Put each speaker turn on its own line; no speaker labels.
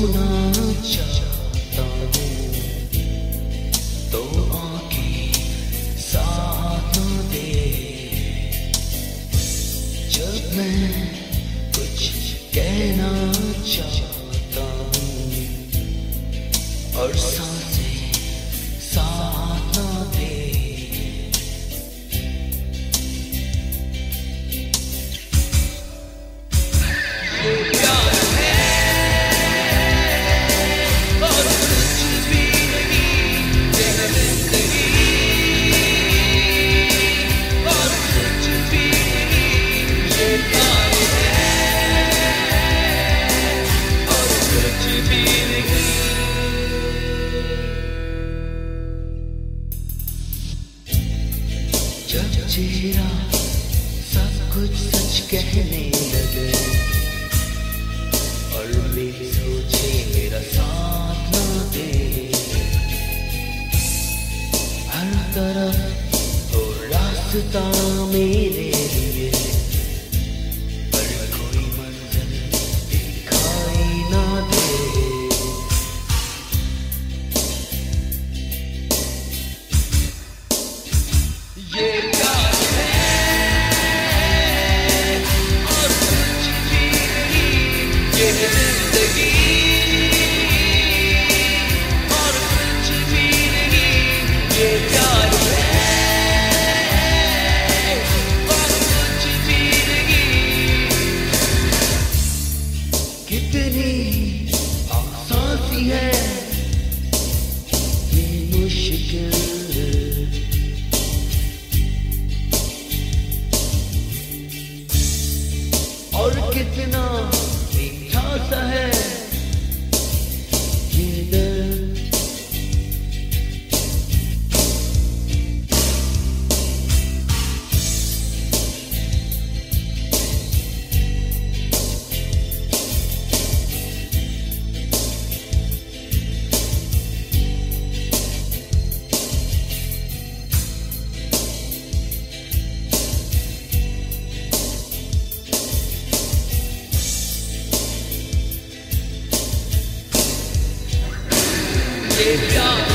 ہونا چاہتا ہوں تو آنکھیں ساتھ نہ دے جب میں کچھ کہنا چاہتا ہوں اور سانسیں ساتھ نہ دے Yeah. چہرہ سب کچھ سچ کہنے لگے۔ اور سوچے میرا ساتھ نہ دے۔ ہر طرف تو راستہ میرے لیے۔ ہے Sevda